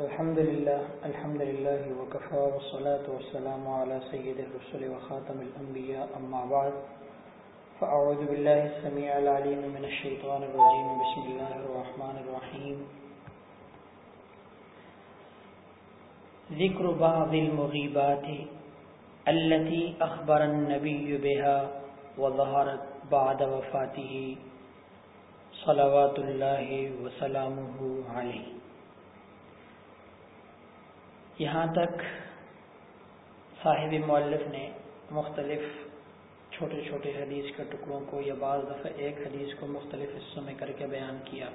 الحمد لله الحمد لله، وكفى، والصلاة والسلام على سيد الرسل وخاتم الأنبياء، أما بعد، فأعوذ بالله السميع العليم من الشيطان الرجيم، بسم الله الرحمن الرحيم. ذكر بعض المغيبات التي أخبر النبي بها وظهرت بعد وفاته، صلوات الله وسلامه عليه. یہاں تک صاحب مؤلف نے مختلف چھوٹے چھوٹے حدیث کے ٹکڑوں کو یا بعض دفعہ ایک حدیث کو مختلف حصوں میں کر کے بیان کیا۔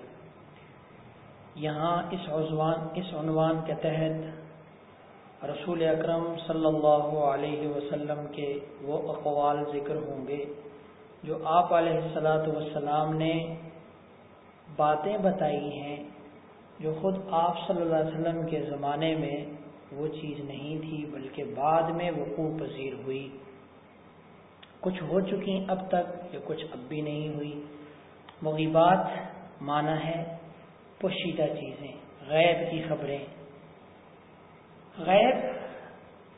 یہاں اس عنوان اس عنوان کے تحت رسول اکرم صلی اللہ علیہ وسلم کے وہ اقوال ذکر ہوں گے جو آپ علیہ السلاۃ والسلام نے باتیں بتائی ہیں جو خود آپ صلی اللہ علیہ وسلم کے زمانے میں وہ چیز نہیں تھی، بلکہ بعد میں وقوع پذیر ہوئی۔ کچھ ہو چکی اب تک یا کچھ اب بھی نہیں ہوئی۔ مغیبات مانا ہے پوشیدہ چیزیں، غیب کی خبریں۔ غیب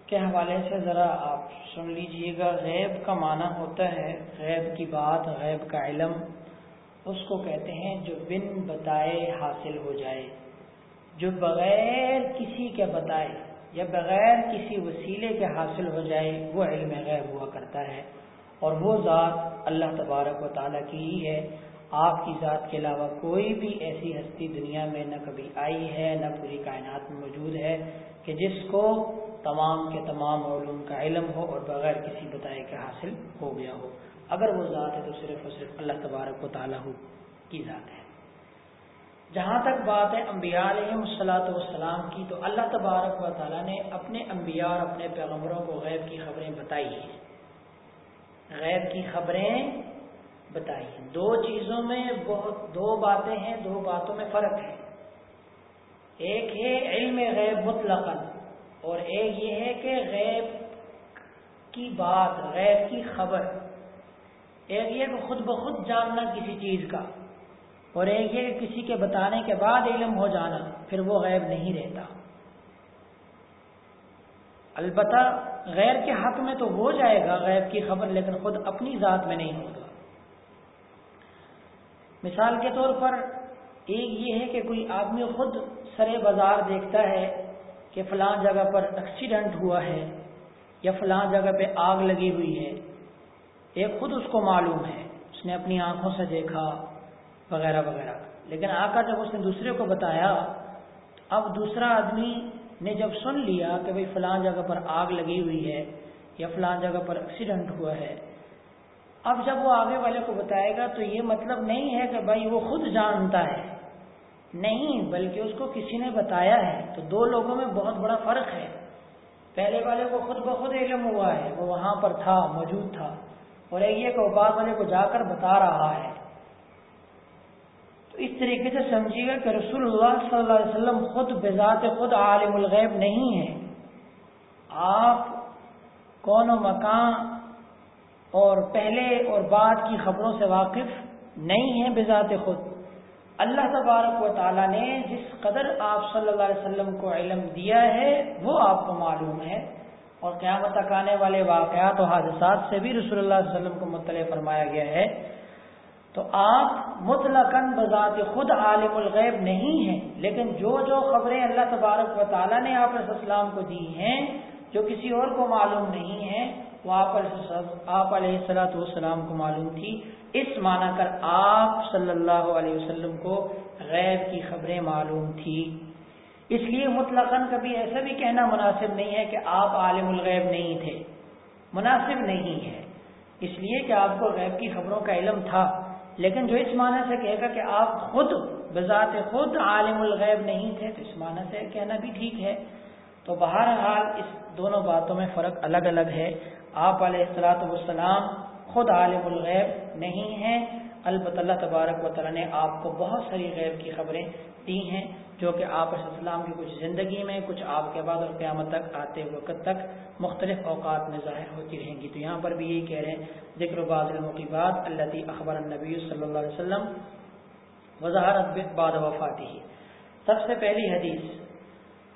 کے حوالے سے ذرا آپ سن لیجیے گا غیب کا معنی ہوتا ہے غیب کی بات، غیب کا علم۔ اس کو کہتے ہیں جو بن بتائے حاصل ہو جائے۔ جو بغیر کسی کے بتائے یا بغیر کسی وسیلے کے حاصل ہو جائے، وہ علم غیب ہوا کرتا ہے۔ اور وہ ذات اللہ تبارک و تعالیٰ کی ہی ہے۔ آپ کی ذات کے علاوہ کوئی بھی ایسی ہستی دنیا میں نہ کبھی آئی ہے، نہ پوری کائنات میں موجود ہے کہ جس کو تمام کے تمام علوم کا علم ہو اور بغیر کسی بتائے کے حاصل ہو گیا ہو۔ اگر وہ ذات ہے تو صرف اور صرف اللہ تبارک و تعالیٰ کی ذات ہے۔ جہاں تک بات ہے انبیاء علیہ السلاۃ والسلام کی، تو اللہ تبارک و تعالیٰ نے اپنے انبیاء اور اپنے پیغمبروں کو غیب کی خبریں بتائی ہیں۔ غیب کی خبریں بتائی ہیں۔ دو چیزوں میں بہت، دو باتیں ہیں، دو باتوں میں فرق ہے۔ ایک ہے علم غیب مطلق اور ایک یہ ہے کہ غیب کی بات، غیب کی خبر، ایک یہ کہ خود بخود جاننا کسی چیز کا۔ اور ایک یہ کہ کسی کے بتانے کے بعد علم ہو جانا، پھر وہ غیب نہیں رہتا۔ البتہ غیر کے حق میں تو ہو جائے گا، غیب کی خبر لیکن خود اپنی ذات میں نہیں ہوگا۔ مثال کے طور پر ایک یہ ہے کہ کوئی آدمی خود سرے بازار دیکھتا ہے کہ فلاں جگہ پر ایکسیڈنٹ ہوا ہے یا فلاں جگہ پہ آگ لگی ہوئی ہے۔ ایک خود اس کو معلوم ہے، اس نے اپنی آنکھوں سے دیکھا۔ وغیرہ وغیرہ۔ لیکن آ کر جب اس نے دوسرے کو بتایا، اب دوسرا آدمی نے جب سن لیا کہ بھائی فلاں جگہ پر آگ لگی ہوئی ہے یا فلاں جگہ پر ایکسیڈنٹ ہوا ہے، اب جب وہ آگے والے کو بتائے گا تو یہ مطلب نہیں ہے کہ بھائی وہ خود جانتا ہے۔ نہیں، بلکہ اس کو کسی نے بتایا ہے۔ تو دو لوگوں میں بہت بڑا فرق ہے۔ پہلے والے کو خود بخود علم ہوا ہے، وہ وہاں پر تھا، موجود تھا۔ اور ایک یہ کہ بعد والے کو جا کر بتا رہا ہے۔ اس طریقے سے سمجھیے گا کہ رسول اللہ صلی اللہ علیہ وسلم خود بذات خود عالم الغیب نہیں ہے آپ کون و مکان اور پہلے اور بعد کی خبروں سے واقف نہیں ہیں بذات خود۔ اللہ تبارک و تعالیٰ نے جس قدر آپ صلی اللہ علیہ وسلم کو علم دیا ہے، وہ آپ کو معلوم ہے۔ اور قیامت تک آنے والے واقعات و حادثات سے بھی رسول اللہ علیہ وسلم کو مطلع فرمایا گیا ہے۔ تو آپ مطلق بذات خود عالم الغیب نہیں ہیں، لیکن جو جو خبریں اللہ تبارک و تعالیٰ نے آپ علیہ السلام کو دی ہیں، جو کسی اور کو معلوم نہیں ہے وہ آپ آپ علیہ السلاۃ والسلام کو معلوم تھی۔ اس معنی کر آپ صلی اللہ علیہ وسلم کو غیب کی خبریں معلوم تھی۔ اس لیے مطلق کبھی ایسا بھی کہنا مناسب نہیں ہے کہ آپ عالم الغیب نہیں تھے۔ مناسب نہیں ہے۔ اس لیے کہ آپ کو غیب کی خبروں کا علم تھا۔ لیکن جو اس معنی سے کہے گا کہ آپ خود بذات خود عالم الغیب نہیں تھے، تو اس معنی سے کہنا بھی ٹھیک ہے۔ تو بہرحال اس دونوں باتوں میں فرق الگ الگ ہے۔ آپ علیہ السلاۃ والسلام خود عالم الغیب نہیں ہیں۔ البۃ اللہ تبارک و تعالیٰ نے آپ کو بہت ساری غیب کی خبریں دی ہیں جو کہ آپ علیہ السلام کی کچھ زندگی میں، کچھ آپ کے بعد اور قیامت تک آتے وقت تک مختلف اوقات میں ظاہر ہوتی رہیں گی۔ تو یہاں پر بھی یہی کہہ رہے ہیں، ذکر بعض المقیبات اللہ اخبر النبی صلی اللہ علیہ وسلم وضاحت بعد وفاتی سب سے پہلی حدیث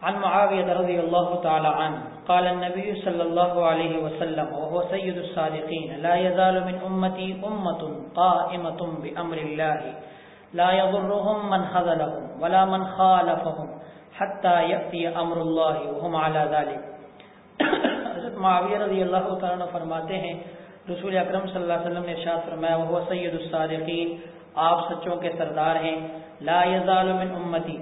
عن معاوية رضي الله تعالى عنه قال النبي صلى الله عليه وسلم، وهو سيد الصادقين لا يزال من أمتي أمة قائمة بأمر الله لا يضرهم من خذلهم ولا من خالفهم حتى يأتي أمر الله وهم على ذلك حضرت معاویہ رضی اللہ تعالیٰ فرماتے ہیں، رسول اکرم صلی اللہ علیہ وسلم نے ارشاد فرمایا وہ سید الصادقین، آپ سچوں کے سردار ہیں، لا یزال من امتی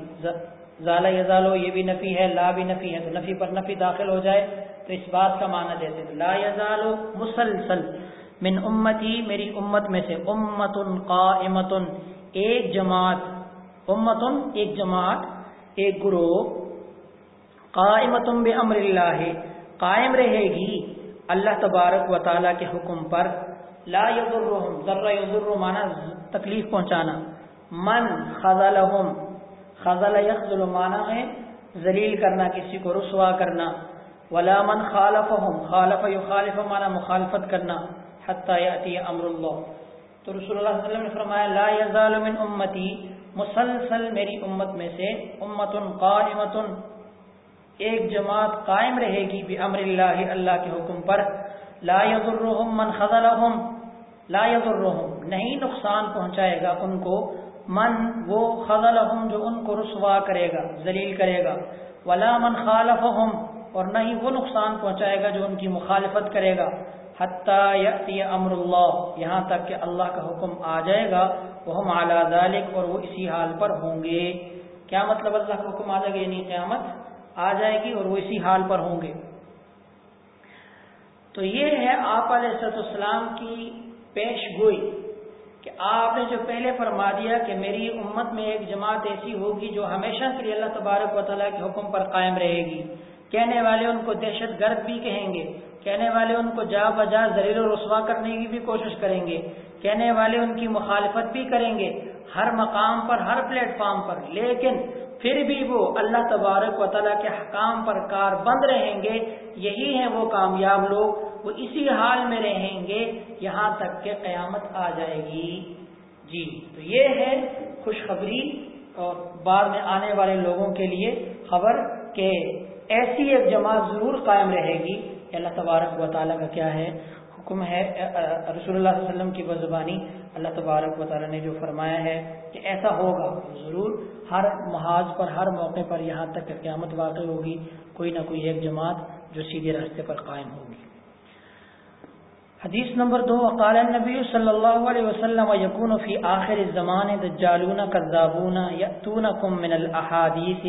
ظال یزالو یہ بھی نفی ہے، لا بھی نفی ہے، تو نفی پر نفی داخل ہو جائے، تو اس بات کا معنی دیتے ہیں لا یزالو مسلسل۔ من امتی، میری امت میں سے امت قائمت ایک جماعت امت ایک جماعت، ایک گروہ قائمت بامر اللہ، قائم رہے گی اللہ تبارک و تعالیٰ کے حکم پر۔ لا یضرهم ذرہ یضر مانا تکلیف پہنچانا۔ من خذلهم خزل یخذل مانا ہے ذلیل کرنا، کسی کو رسوا کرنا۔ ولا من خالفهم، خالف یخالف مانا مخالفت کرنا۔ حتی یاتی امر اللہ تو رسول اللہ صلی اللہ علیہ وسلم نے فرمایا، لا یزال من امتی مسلسل، میری امت میں سے امت قائمت ایک جماعت قائم رہے گی بامر اللہ اللہ کے حکم پر۔ لا یضرهم من خذلهم۔ لا یضرهم نہیں نقصان پہنچائے گا ان کو۔ من وہ خزلہم جو ان کو رسوا کرے گا، ذلیل کرے گا۔ ولا من خالفہم اور نہ ہی وہ نقصان پہنچائے گا جو ان کی مخالفت کرے گا۔ حتی امر اللہ یہاں تک کہ اللہ کا حکم آ جائے گا۔ وہ اعلیٰ ذالک اور وہ اسی حال پر ہوں گے۔ کیا مطلب اللہ کا حکم آ جائے گا؟ یعنی قیامت آ جائے گی اور وہ اسی حال پر ہوں گے۔ تو یہ ہے آپ علیہ السلام کی پیش گوئی۔ کہ آپ نے جو پہلے فرما دیا کہ میری امت میں ایک جماعت ایسی ہوگی جو ہمیشہ کے لیے اللہ تبارک و تعالیٰ کے حکم پر قائم رہے گی۔ کہنے والے ان کو دہشت گرد بھی کہیں گے۔ کہنے والے ان کو جا بجا زریل و رسوا کرنے کی بھی کوشش کریں گے۔ کہنے والے ان کی مخالفت بھی کریں گے۔ ہر مقام پر، ہر پلیٹ فارم پر۔ لیکن پھر بھی وہ اللہ تبارک و تعالیٰ کے حکام پر کار بند رہیں گے۔ یہی ہیں وہ کامیاب لوگ۔ وہ اسی حال میں رہیں گے یہاں تک کہ قیامت آ جائے گی۔ جی تو یہ ہے خوشخبری اور بعد میں آنے والے لوگوں کے لیے خبر کہ ایسی ایک جماعت ضرور قائم رہے گی۔ اللہ تبارک و تعالیٰ کا کیا ہے؟ حکم ہے رسول اللہ علیہ وسلم کی بزبانی۔ اللہ تبارک و تعالیٰ نے جو فرمایا ہے کہ ایسا ہوگا ضرور ہر محاذ پر، ہر موقع پر یہاں تک کہ قیامت واقع ہوگی۔ کوئی نہ کوئی ایک جماعت جو سیدھے راستے پر قائم ہوگی۔ حدیث نمبر دو، وقال النبی صلی اللہ علیہ وسلم یکون فی آخر الزمان دجالون کذابون یأتونکم من الاحادیث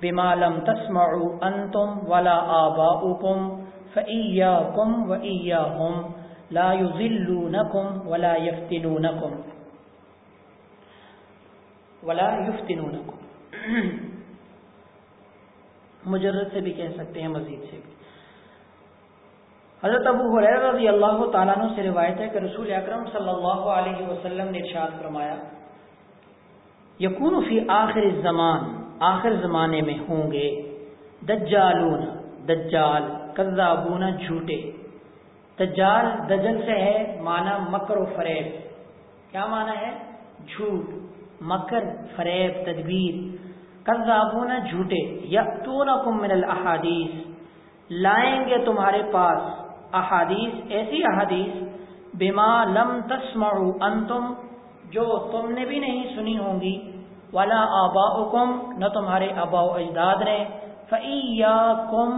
بما لم تسمعوا انتم ولا آباؤکم فإیاکم وإیاہم لا يذلونکم ولا يفتنونکم ولا يفتنونکم مجرد سے بھی کہہ سکتے ہیں، مزید سے بھی۔ حضرت ابو حریر رضی اللہ تعالیٰ عنہ سے روایت ہے کہ رسول اکرم صلی اللہ علیہ وسلم نے ارشاد فرمایا یقون فی آخر زمان آخر زمانے میں ہوں گے، دجالون، دجال، کذابون، جھوٹے۔ دجال، دجل سے ہے مانا مکر و فریب۔ کیا مانا ہے؟ جھوٹ، مکر، فریب، تدبیر۔ کذابون، جھوٹے۔ یقون من الاحادیث لائیں گے تمہارے پاس۔ احادیث، ایسی احادیث، بما لم تسمعوا انتم، جو تم نے بھی نہیں سنی ہوں گی، ولا آبا نہ تمہارے آبا و اجداد نے، فَإِيَّاكُمْ،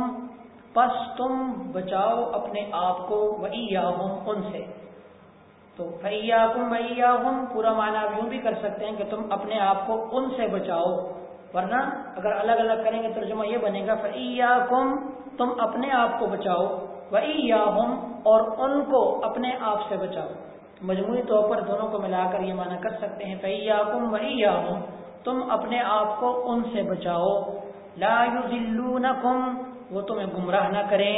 پس تم بچاؤ اپنے آپ کو، وَإِيَّاهُمْ، ان سے۔ تو فَإِيَّاكُمْ، وَإِيَّاهُمْ، پورا معنی آپ یوں بھی کر سکتے ہیں کہ تم اپنے آپ کو ان سے بچاؤ۔ ورنہ اگر الگ الگ کریں گے، ترجمہ یہ بنے گا، فَإِيَّاكُمْ، تم اپنے آپ کو بچاؤ۔ وہی یا اور ان کو اپنے آپ سے بچاؤ۔ مجموعی طور پر دونوں کو ملا کر یہ معنی کر سکتے ہیں فی یا کم وہی یا تم اپنے آپ کو ان سے بچاؤ۔ لا یذلونکم وہ تمہیں گمراہ نہ کریں۔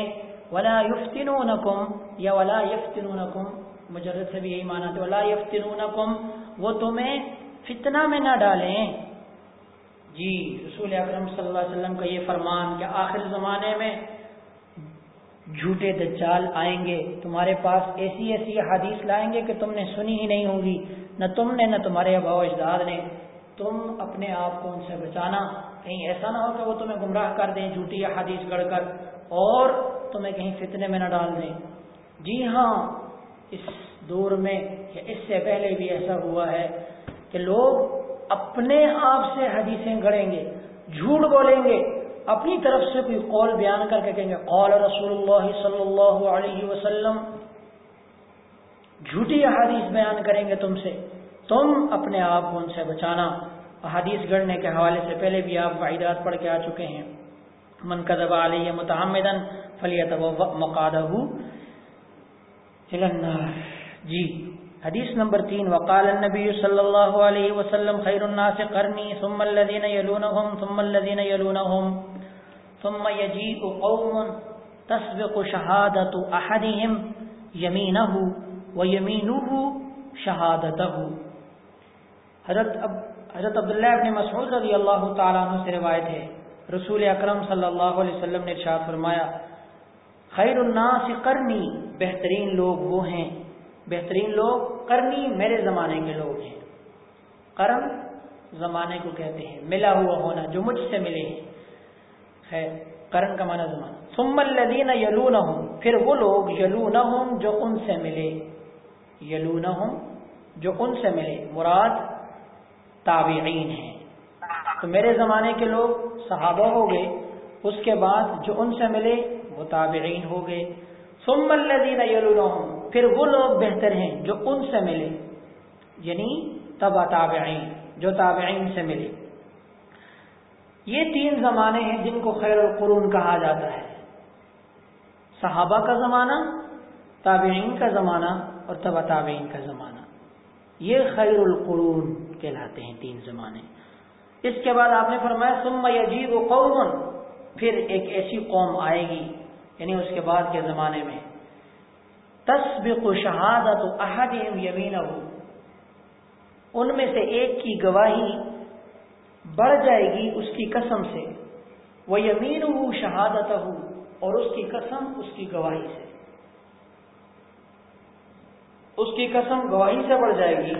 ولا یفتنونکم یا ولا یفتنونکم مجرد سے بھی یہی معنی تھا ولا یفتنونکم وہ تمہیں فتنہ میں نہ ڈالیں۔ جی رسول اکرم صلی اللہ علیہ وسلم کا یہ فرمان کہ آخر زمانے میں جھوٹے دجال آئیں گے، تمہارے پاس ایسی ایسی حدیث لائیں گے کہ تم نے سنی ہی نہیں ہوگی، نہ تم نے نہ تمہارے ابا و اجداد نے۔ تم اپنے آپ کو ان سے بچانا، کہیں ایسا نہ ہو کہ وہ تمہیں گمراہ کر دیں، جھوٹی یا حدیث گڑھ کر، اور تمہیں کہیں فتنے میں نہ ڈال دیں۔ جی ہاں اس دور میں یا اس سے پہلے بھی ایسا ہوا ہے کہ لوگ اپنے آپ سے حدیثیں گڑیں گے، جھوٹ بولیں گے اپنی طرف سے کوئی قول بیان کر کے کہیں گے قول رسول اللہ صلی اللہ علیہ وسلم، جھوٹی حدیث بیان کریں گے تم سے، تم اپنے آپ کو ان سے بچانا۔ حدیث گڑنے کے حوالے سے پہلے بھی آپ وعیدات پڑھ کے آ چکے ہیں۔ من کذب علیہ متحمدن فلیت مقادہ جی حدیث نمبر تین، وقال النبی صلی اللہ علیہ وسلم، خیر الناس قرنی ثم الذین یلونہم، ثم الذین یلونہم۔ ثم یجیء قوم تسبق شہادت احدهم یمینہ ویمینہ شہادتہ حضرت اب حضرت عبداللہ ابن مسعود رضی اللہ تعالیٰ عنہ سے روایت ہے، رسول اکرم صلی اللہ علیہ وسلم نے ارشاد فرمایا، خیر الناس قرنی بہترین لوگ وہ ہیں۔ بہترین لوگ کرنی میرے زمانے کے لوگ ہیں۔ کرم زمانے کو کہتے ہیں، ملا ہوا ہونا جو مجھ سے ملے۔ ہیں خیر کرن کا مانا زمانہ ثم الذین یلونہم، پھر وہ لوگ یلونہم جو ان سے ملے۔ یلونہم جو ان سے ملے۔ مراد تابعین ہیں۔ تو میرے زمانے کے لوگ صحابہ ہو گئے، اس کے بعد جو ان سے ملے، وہ تابعین ہو گئے۔ ثم الذین یلونہم، پھر وہ لوگ بہتر ہیں جو ان سے ملے۔ یعنی تبا تابعین، جو تابعین سے ملے۔ یہ تین زمانے ہیں جن کو خیر القرون کہا جاتا ہے۔ صحابہ کا زمانہ، تابعین کا زمانہ اور تبا تابعین کا زمانہ۔ یہ خیر القرون کہلاتے ہیں تین زمانے۔ اس کے بعد آپ نے فرمایا سم یجیب و قوم پھر ایک ایسی قوم آئے گی یعنی اس کے بعد کے زمانے میں۔ تسبق شہادت احدہم یمینہ ان میں سے ایک کی گواہی بڑھ جائے گی اس کی قسم سے۔ وہ یمین ہو شہادت اور اس کی قسم اس کی گواہی سے۔ اس کی قسم گواہی سے بڑھ جائے گی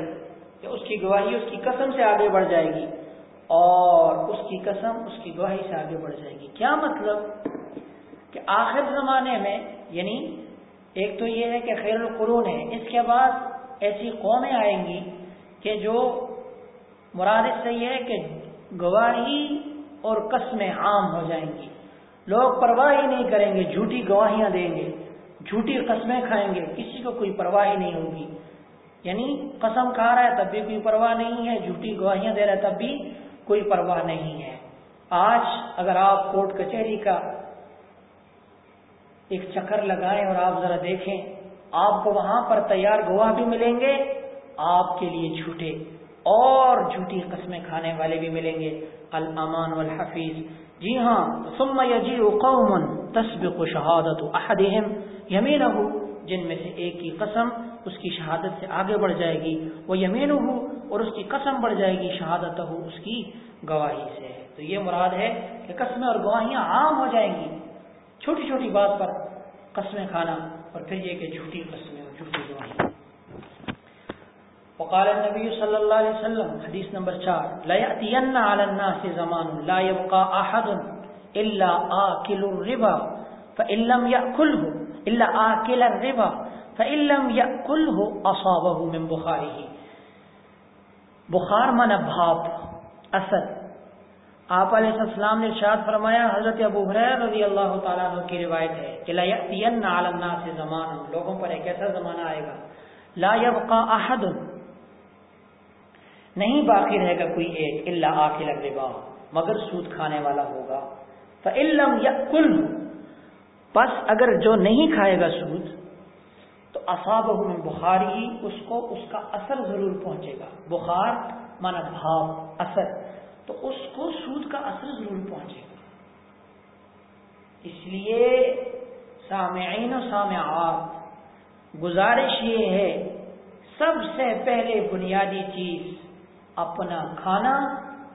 کہ اس کی گواہی اس کی قسم سے آگے بڑھ جائے گی، اور اس کی قسم اس کی گواہی سے آگے بڑھ جائے گی۔ کیا مطلب؟ کہ آخر زمانے میں یعنی ایک تو یہ ہے کہ خیر القرون ہے، اس کے بعد ایسی قومیں آئیں گی کہ جو مراد اس سے یہ ہے کہ گواہی اور قسمیں عام ہو جائیں گی۔ لوگ پرواہ ہی نہیں کریں گے، جھوٹی گواہیاں دیں گے، جھوٹی قسمیں کھائیں گے، کسی کو کوئی پرواہ ہی نہیں ہوگی۔ یعنی قسم کھا رہا ہے تب بھی کوئی پرواہ نہیں ہے، جھوٹی گواہیاں دے رہا ہے تب بھی کوئی پرواہ نہیں ہے۔ آج اگر آپ کورٹ کچہری کا ایک چکر لگائیں اور آپ ذرا دیکھیں، آپ کو وہاں پر تیار گواہ بھی ملیں گے، آپ کے لیے جھوٹے۔ اور جھوٹی قسمیں کھانے والے بھی ملیں گے۔ الامان والحفیظ۔ جی ہاں ثم یجیء قوم تسبق شہادت احدهم یمینہ جن میں سے ایک کی قسم اس کی شہادت سے آگے بڑھ جائے گی۔ وہ یمین اور اس کی قسم بڑھ جائے گی شہادت اس کی گواہی سے۔ تو یہ مراد ہے کہ قسمیں اور گواہیاں عام ہو جائیں گی۔ چھوٹی چھوٹی بات پر قسمیں کھانا اور پھر یہ کہ جھوٹی قسمیں اور جھوٹی گواہی وقال النبی صلی اللہ علیہ وسلم حدیث نمبر چار لَيَأْتِيَنَّ عَلَى النَّاسِ زَمَانٌ، لَا يَبْقَى أَحَدٌ إِلَّا آكِلُ الرِّبَا، فَإِن لَّمْ يَأْكُلْهُ إِلَّا آكِلَ الرِّبَا، فَإِن لَّمْ يَأْكُلْهُ أَصَابَهُ مِن بُخَارِهِ. بخار من بھاپ اثر آپ علیہ السلام نے ارشاد فرمایا، حضرت ابو حریر رضی اللہ تعالیٰ عنہ کی روایت ہے کہ لا یأتین علی الناس زمان، لوگوں پر ایک ایسا زمانہ آئے گا، لا یبقى احد نہیں باقی رہے گا کوئی ایک الا آکل الربا مگر سود کھانے والا ہوگا۔ فإن لم یأکل پس اگر جو نہیں کھائے گا سود، تو اصابہ من بخاری، اس کو اس کا اثر ضرور پہنچے گا۔ بخار مانا بھاپ اثر، تو اس کو سود کا اثر ضرور پہنچے گا۔ اس لیے سامعین و سامعات، گزارش یہ ہے، سب سے پہلے بنیادی چیز اپنا کھانا،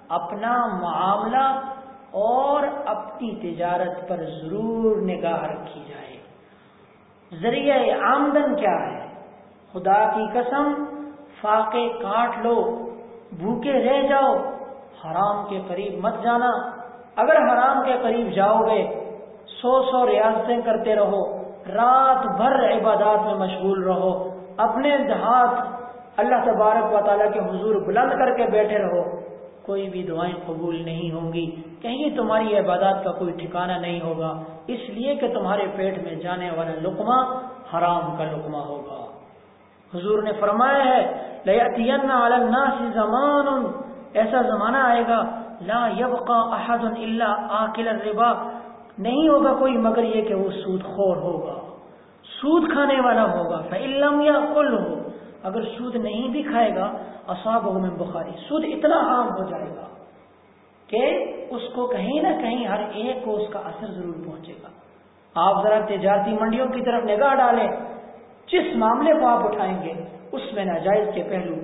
اپنا معاملہ اور اپنی تجارت پر ضرور نگاہ رکھی جائے۔ ذریعہ آمدن کیا ہے؟ خدا کی قسم، فاقے کاٹ لو، بھوکے رہ جاؤ، حرام کے قریب مت جانا۔ اگر حرام کے قریب جاؤ گے، سو سو ریاستیں کرتے رہو، رات بھر عبادات میں مشغول رہو، اپنے ہاتھ اللہ تبارک و تعالیٰ کے حضور بلند کر کے بیٹھے رہو۔ کوئی بھی دعائیں قبول نہیں ہوں گی۔ کہیں تمہاری عبادات کا کوئی ٹھکانہ نہیں ہوگا۔ اس لیے کہ تمہارے پیٹ میں جانے والا لقمہ حرام کا لقمہ ہوگا۔ حضور نے فرمایا ہے زمان۔ ایسا زمانہ آئے گا، لا يبقى احد الا آکل الربا۔ نہیں ہوگا کوئی مگر یہ کہ وہ سود خور ہوگا۔ سود کھانے والا ہوگا۔ فعلم یا کل ہو اگر سود نہیں بھی کھائے گا اصاب میں بخاری۔ سود اتنا عام ہو جائے گا کہ اس کو کہیں نہ کہیں ہر ایک کو اس کا اثر ضرور پہنچے گا۔ آپ ذرا تجارتی منڈیوں کی طرف نگاہ ڈالیں۔ جس معاملے کو آپ اٹھائیں گے، اس میں ناجائز کے پہلو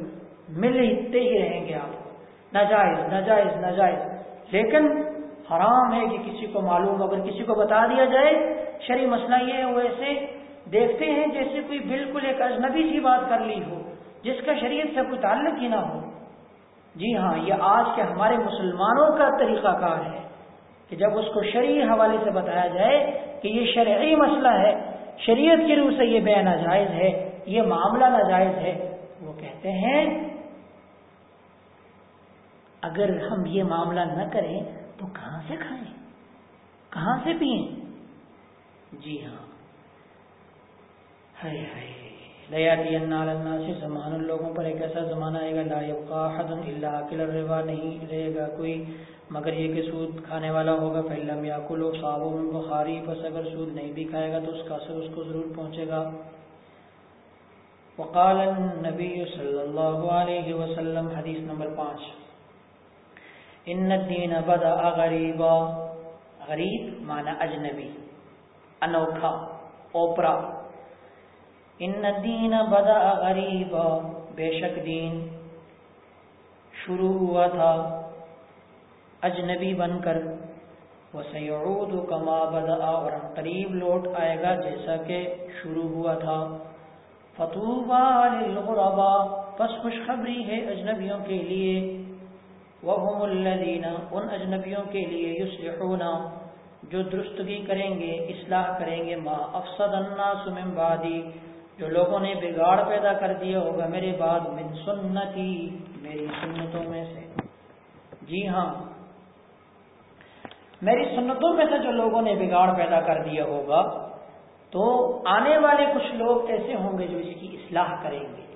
ملتے ہی رہیں گے آپ۔ ناجائز ناجائز ناجائز۔ لیکن حرام ہے کہ کسی کو معلوم اگر کسی کو بتا دیا جائے شری مسئلہ یہ ہے، وہ ایسے دیکھتے ہیں جیسے کوئی بالکل ایک اجنبی سی بات کر لی ہو، جس کا شریعت سے کوئی تعلق ہی نہ ہو۔ جی ہاں یہ آج کے ہمارے مسلمانوں کا طریقہ کار ہے کہ جب اس کو شرعی حوالے سے بتایا جائے کہ یہ شرعی مسئلہ ہے، شریعت کی روح سے یہ بے ناجائز ہے، یہ معاملہ ناجائز ہے، وہ کہتے ہیں، اگر ہم یہ معاملہ نہ کریں تو کہاں سے کھائیں؟ کہاں سے پئیں؟ جی ہاں۔ ہائے ہائے۔ لیاتی سے زمان، لوگوں پر ایک ایسا زمانہ آئے گا، لا یبقا حد اللہ کل روا نہیں رہے گا کوئی، مگر یہ کہ سود کھانے والا ہوگا فلم یا کلو صابوں بخاری بس اگر سود نہیں بھی کھائے گا تو اس کا اثر اس کو ضرور پہنچے گا۔ وقال النبی صلی اللہ علیہ وسلم، حدیث نمبر پانچ۔ ان الدین بدا غریبا غریب معنی اجنبی، انوکھا، اوپرا۔ ان دین بدا غریب. بے شک دین شروع ہوا تھا اجنبی بن کر. وہ سیعود کما بدا اور قریب لوٹ آئے گا جیسا کہ شروع ہوا تھا. فتوبہ للغربا پس خوشخبری ہے اجنبیوں کے لیے. وهم الذین، ان اجنبیوں کے لیے یصلحون، جو درستگی کریں گے، اصلاح کریں گے. ما افسد الناس من بعدی جو لوگوں نے بگاڑ پیدا کر دیا ہوگا میرے بعد من سنتی، میری سنتوں میں سے۔ جی ہاں۔ میری سنتوں میں سے جو لوگوں نے بگاڑ پیدا کر دیا ہوگا، تو آنے والے کچھ لوگ ایسے ہوں گے جو اس کی اصلاح کریں گے،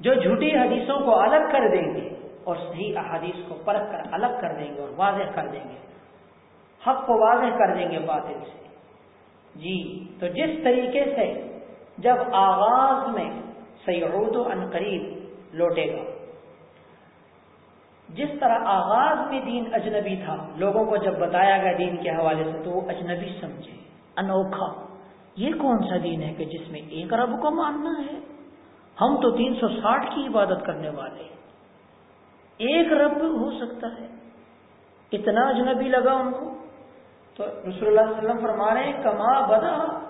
جو جھوٹی حدیثوں کو الگ کر دیں گے اور صحیح احادیث کو پرکھ کر الگ کر دیں گے اور واضح کر دیں گے۔ حق کو واضح کر دیں گے باطل سے۔ جی تو جس طریقے سے جب آغاز میں سیعود و قریب لوٹے گا۔ جس طرح آغاز میں دین اجنبی تھا، لوگوں کو جب بتایا گیا دین کے حوالے سے، تو وہ اجنبی سمجھے۔ انوکھا، یہ کون سا دین ہے کہ جس میں ایک رب کو ماننا ہے؟ ہم تو تین سو ساٹھ کی عبادت کرنے والے ایک رب ہو سکتا ہے؟ اتنا اجنبی لگا ان کو؟ تو رسول اللہ علیہ وسلم فرما رہے ہیں، کما بدا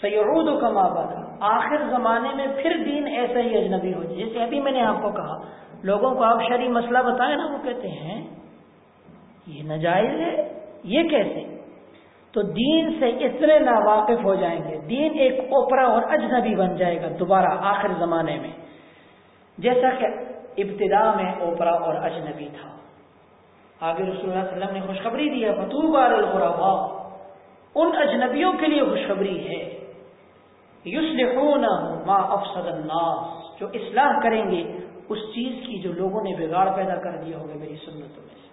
سیعود و کما بدا آخر زمانے میں پھر دین ایسا ہی اجنبی ہو جائے۔ جیسے ابھی میں نے آپ کو کہا، لوگوں کو آپ شرعی مسئلہ بتائیں نا، وہ کہتے ہیں، یہ ناجائز ہے، یہ کیسے؟ تو دین سے اتنے ناواقف ہو جائیں گے۔ دین ایک اوپرا اور اجنبی بن جائے گا دوبارہ آخر زمانے میں۔ جیسا کہ ابتدا میں اوپرا اور اجنبی تھا۔ آگے رسول اللہ علیہ وسلم نے خوشخبری دیا الغرباء ان اجنبیوں کے لیے خوشخبری ہے۔ یسلحون ما افسد الناس، جو اصلاح کریں گے، اس چیز کی جو لوگوں نے بگاڑ پیدا کر دیا ہوگا میری سنتوں میں سے۔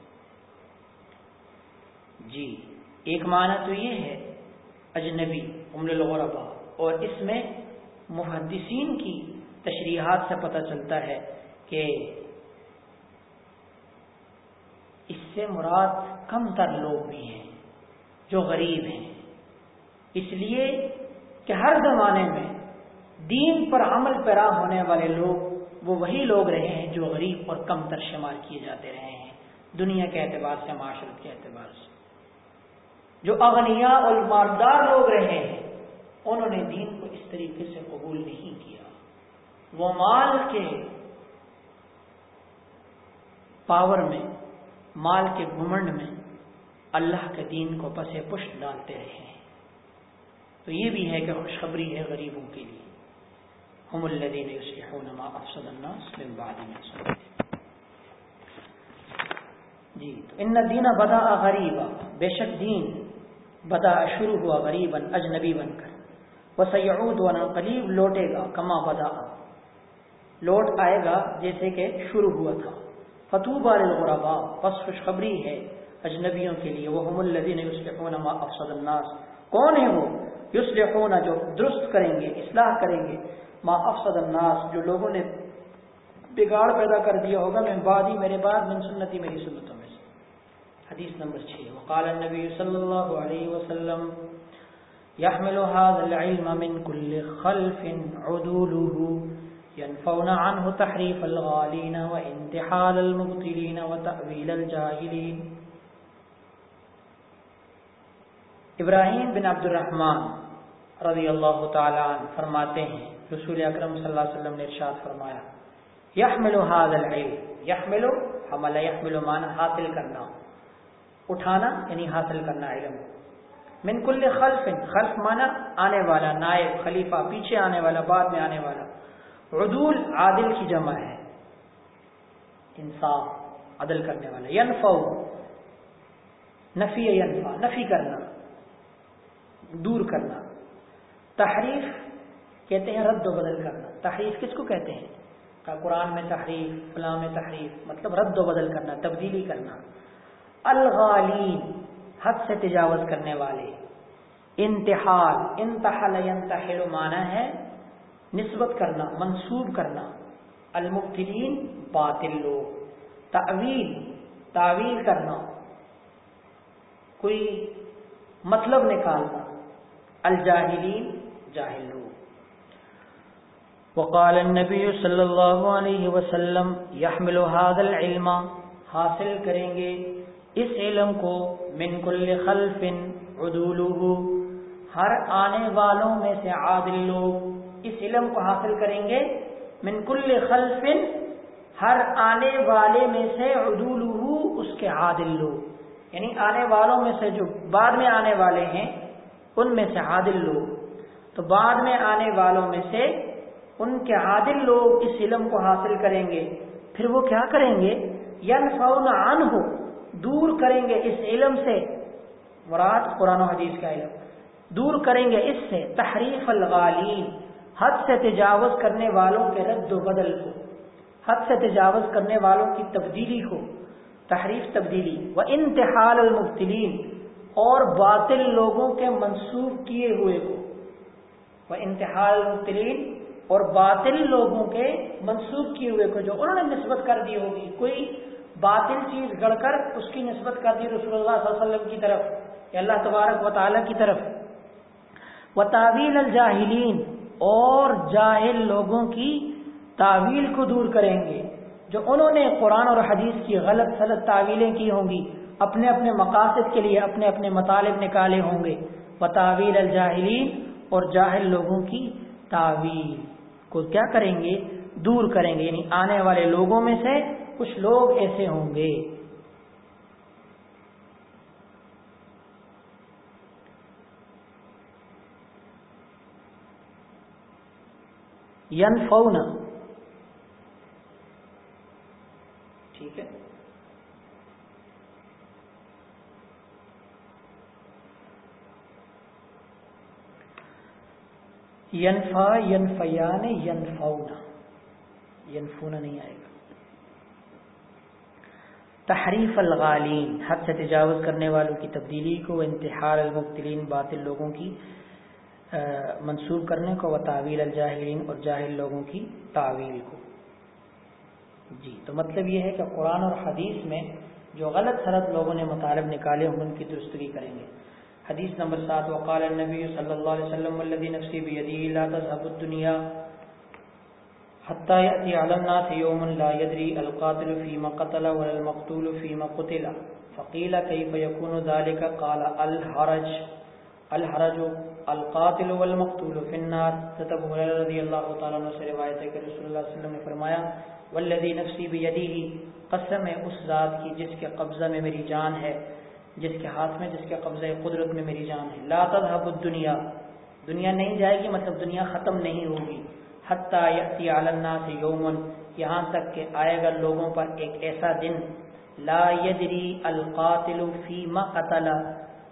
جی ایک معنی تو یہ ہے، اجنبی عمر الغربا اور اس میں محدثین کی تشریحات سے پتہ چلتا ہے کہ اس سے مراد کم تر لوگ بھی ہیں جو غریب ہیں۔ اس لیے کہ ہر زمانے میں دین پر عمل پیرا ہونے والے لوگ وہ وہی لوگ رہے ہیں جو غریب اور کم تر شمار کیے جاتے رہے ہیں، دنیا کے اعتبار سے، معاشرت کے اعتبار سے۔ جو اغنیا اور مالدار لوگ رہے ہیں، انہوں نے دین کو اس طریقے سے قبول نہیں کیا۔ وہ مال کے پاور میں، مال کے گمنڈ میں اللہ کے دین کو پس پشت ڈالتے رہے ہیں۔ تو یہ بھی ہے کہ خوشخبری ہے غریبوں کے لیے۔ ہم الدین افسد الناس من بعد جی تو ان دین بدا غریب بے شک دین بدا شروع ہوا غریب اجنبی بن کر۔ وہ سیعود و قریب لوٹے گا کما بدا لوٹ آئے گا جیسے کہ شروع ہوا تھا۔ فتوب الغربا بس خوشخبری ہے اجنبیوں کے لیے۔ وہ ہم الدین افسد الناس۔ کون ہے وہ؟ یسلحون جو درست کریں گے، اصلاح کریں گے۔ ما افسد الناس، جو لوگوں نے بگاڑ پیدا کر دیا ہوگا میں بعد ہی میرے بعد، من سنتی، میری سنتوں میں سے۔ حدیث نمبر 6 وقال النبي صلی اللہ علیہ وسلم يحمل هذا العلم من كل خلف عدوله ينفون عنه تحريف الغالين وانتحال المبطلين وتأويل الجاهلين ابراہیم بن عبد الرحمن رضی اللہ تعالی فرماتے ہیں، رسول اکرم صلی اللہ علیہ وسلم نے ارشاد فرمایا یحمل هذا العلم یحمل حمل یحمل معنی حاصل کرنا، اٹھانا یعنی حاصل کرنا علم۔ من کل خلف خلف معنی آنے والا، نائب، خلیفہ، پیچھے آنے والا، بعد میں آنے والا۔ عدول، عادل کی جمع ہے۔ انصاف، عدل کرنے والا۔ ینفع، نفی ینفع، نفی کرنا۔ دور کرنا۔ تحریف کہتے ہیں رد و بدل کرنا۔ تحریف کس کو کہتے ہیں؟ کا قرآن میں تحریف، فلاں میں تحریف مطلب رد و بدل کرنا، تبدیلی کرنا۔ الغالین، حد سے تجاوز کرنے والے۔ انتحال، انتحل ینتحل مانا ہے نسبت کرنا، منسوب کرنا۔ المبتلین، باطل لوگ۔ تعویل تعویل کرنا۔ کوئی مطلب نکالنا۔ الجاہلین جاہل لوگ وقال النبی صلی اللہ علیہ وسلم يحمل هذا العلم، حاصل کریں گے اس علم کو من کل خلف عدولہ۔ ہر آنے والوں میں سے عادل لوگ اس علم کو حاصل کریں گے من کل خلف۔ ہر آنے والے میں سے عدولہ، اس کے عادل لوگ۔ یعنی آنے والوں میں سے جو بعد میں آنے والے ہیں ان میں سے عادل لوگ۔ تو بعد میں آنے والوں میں سے ان کے عادل لوگ اس علم کو حاصل کریں گے۔ پھر وہ کیا کریں گے؟ ین فون عن ہو دور کریں گے اس علم سے۔ مراد قرآن و حدیث کا علم۔ دور کریں گے اس سے، تحریف الغالین، حد سے تجاوز کرنے والوں کے رد و بدل کو۔ حد سے تجاوز کرنے والوں کی تبدیلی کو۔ تحریف تبدیلی۔ و انتحال المبتلین اور باطل لوگوں کے منسوخ کیے ہوئے کو۔ وہ انتہال مبتلین اور باطل لوگوں کے منسوخ کیے ہوئے کو جو انہوں نے نسبت کر دی ہوگی۔ کوئی باطل چیز گڑ کر اس کی نسبت کر دی رسول اللہ صلی اللہ علیہ وسلم کی طرف، یا اللہ تبارک و تعالیٰ کی طرف۔ وہ تعویل الجاہلین اور جاہل لوگوں کی تعویل کو دور کریں گے، جو انہوں نے قرآن اور حدیث کی غلط سلط تعویلیں کی ہوں گی۔ اپنے اپنے مقاصد کے لیے اپنے اپنے مطالب نکالے ہوں گے۔ و تعویل الجاہلین اور جاہل لوگوں کی تعویل۔ کو کیا کریں گے؟ دور کریں گے یعنی آنے والے لوگوں میں سے کچھ لوگ ایسے ہوں گے۔ ین فونا ٹھیک ہے۔ ینفا ینفیان ینفونا ینفونا نہیں آئے گا. تحریف الغالین، حد سے تجاوز کرنے والوں کی تبدیلی کو انتحار المبتلین، باطل لوگوں کی منسوخ کرنے کو و تعویل الجاہلین اور جاہل لوگوں کی تعویل کو. جی تو مطلب یہ ہے کہ قرآن اور حدیث میں جو غلط سرد لوگوں نے مطالب نکالے ہوں ان کی درستگی کریں گے۔ حدیث نمبر سات، وقال النبی صلی اللہ علیہ وسلم، والذی نفسی بیدی لا تذهب الدنیا حتى يأتي على الناس يوم لا يدري القاتل فيما قتل ولا المقتول فيما قتل. فقيل كيف يكون ذلك قال، الحرج. الحرج، القاتل والمقتول في النار. تتبو هريرہ رضی اللہ تعالی عنہ سے روایت ہے کہ رسول اللہ صلی اللہ علیہ وسلم نے فرمایا، والذی نفسی بیدی قسم ہے اس ذات کی جس کے قبضہ میں میری جان ہے جس کے ہاتھ میں، جس کے قبضہ قدرت میں میری جان ہے۔ لا تذهب الدنیا دنیا نہیں جائے گی مطلب دنیا ختم نہیں ہوگی۔ حتیٰ یأتی علی الناس یومن، یہاں تک کہ آئے گا لوگوں پر ایک ایسا دن۔ لا یدری القاتل فیما قتل۔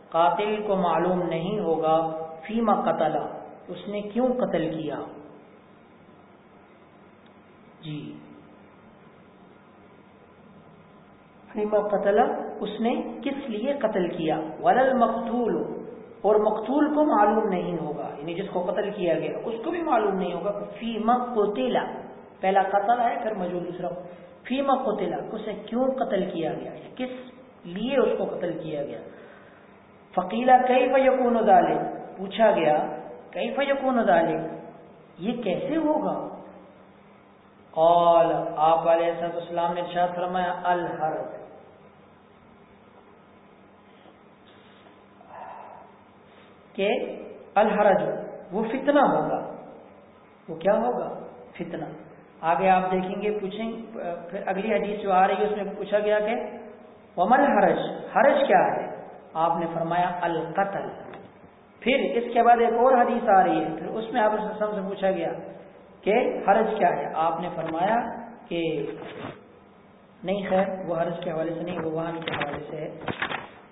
قاتل کو معلوم نہیں ہوگا فیما قتل۔ اس نے کیوں قتل کیا؟ جی۔ فیما قتل، اس نے کس لیے قتل کیا؟ ولل مقتول اور مقتول کو معلوم نہیں ہوگا یعنی جس کو قتل کیا گیا، اس کو بھی معلوم نہیں ہوگا. فیما قتلا پہلا قتل ہے، پھر موجود دوسرا. فیما قتلا اسے کیوں قتل کیا گیا؟ یعنی کس لیے اس کو قتل کیا گیا؟ فقیلا کئی فیقون ادالے پوچھا گیا کئی فیقون ادالے یہ کیسے ہوگا؟ قال، آپ علیہ السلام نے ارشاد فرمایا الحرد کہ الحرج وہ فتنہ ہوگا۔ وہ کیا ہوگا؟ فتنہ۔ آگے آپ دیکھیں گے، پوچھیں، پھر اگلی حدیث جو آ رہی ہے، اس میں پوچھا گیا کہ ومل حرج حرج کیا ہے؟ آپ نے فرمایا القتل۔ پھر اس کے بعد ایک اور حدیث آ رہی ہے۔ پھر اس میں آپ سے پوچھا گیا کہ حرج کیا ہے؟ آپ نے فرمایا کہ نہیں خیر، وہ حرج کے حوالے سے نہیں، وہ وہاں کے حوالے سے ہے۔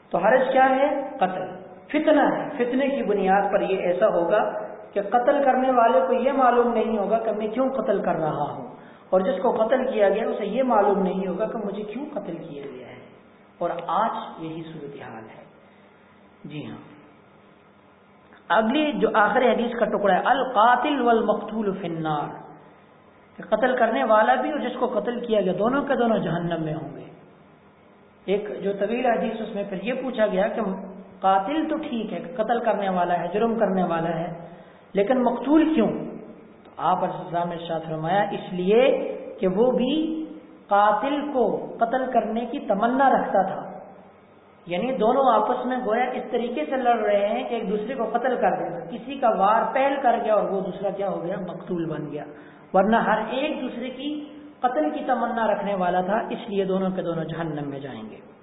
تو حرج کیا ہے؟ قتل۔ فتنہ ہے۔ فتنے کی بنیاد پر یہ ایسا ہوگا کہ قتل کرنے والے کو یہ معلوم نہیں ہوگا کہ میں کیوں قتل کر رہا ہوں۔ اور جس کو قتل کیا گیا اسے یہ معلوم نہیں ہوگا کہ مجھے کیوں قتل کیا گیا ہے۔ اور آج یہی صورتحال ہے۔ جی ہاں۔ اگلی جو آخری حدیث کا ٹکڑا ہے، القاتل والمقتول فنار کہ قتل کرنے والا بھی اور جس کو قتل کیا گیا، دونوں کے دونوں جہنم میں ہوں گے۔ ایک جو طویل حدیث اس میں پھر یہ پوچھا گیا کہ قاتل تو ٹھیک ہے، قتل کرنے والا ہے، جرم کرنے والا ہے، لیکن مقتول کیوں؟ تو آپ نے شاہ فرمایا، اس لیے کہ وہ بھی قاتل کو قتل کرنے کی تمنا رکھتا تھا۔ یعنی دونوں آپس میں گویا اس طریقے سے لڑ رہے ہیں کہ ایک دوسرے کو قتل کر دے کسی کا وار پہل کر گیا اور وہ دوسرا کیا ہو گیا؟ مقتول بن گیا۔ ورنہ ہر ایک دوسرے کی قتل کی تمنا رکھنے والا تھا، اس لیے دونوں کے دونوں جہنم میں جائیں گے۔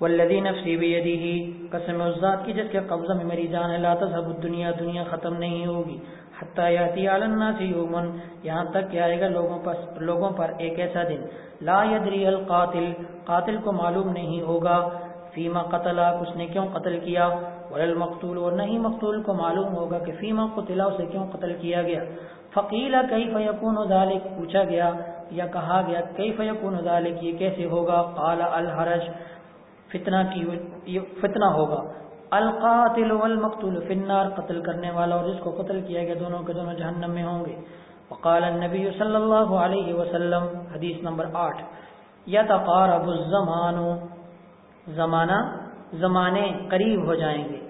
والذی نفسی بیدیہی قسم اس ذات کی جس کے قبضہ میں میری جان ہے، لا تذهب الدنیا، دنیا ختم نہیں ہوگی، حتی یاتی علی الناس یومن یہاں تک کہ آئے گا لوگوں پر لوگوں پر ایک ایسا دن۔ لا یدری القاتل، قاتل کو معلوم نہیں ہوگا، فیما قتلا، اس نے کیوں قتل کیا؟ وللمقتول اور نہیں مقتول کو معلوم ہوگا کہ فیما قتلا، اسے کیوں قتل کیا گیا؟ فقیلا کیف یکون ذلک؟ پوچھا گیا یا کہا گیا، کیف یکون ذلک؟ یہ کیسے ہوگا؟ قال الحرج فتنہ کی فتنہ ہوگا۔ القاتل والمقتول فی النار قتل کرنے والا اور جس کو قتل کیا گیا، دونوں کے دونوں جہنم میں ہوں گے۔ وقال النبی صلی اللہ علیہ وسلم، حدیث نمبر آٹھ۔ یتقارب الزمان، زمانہ زمانے قریب ہو جائیں گے۔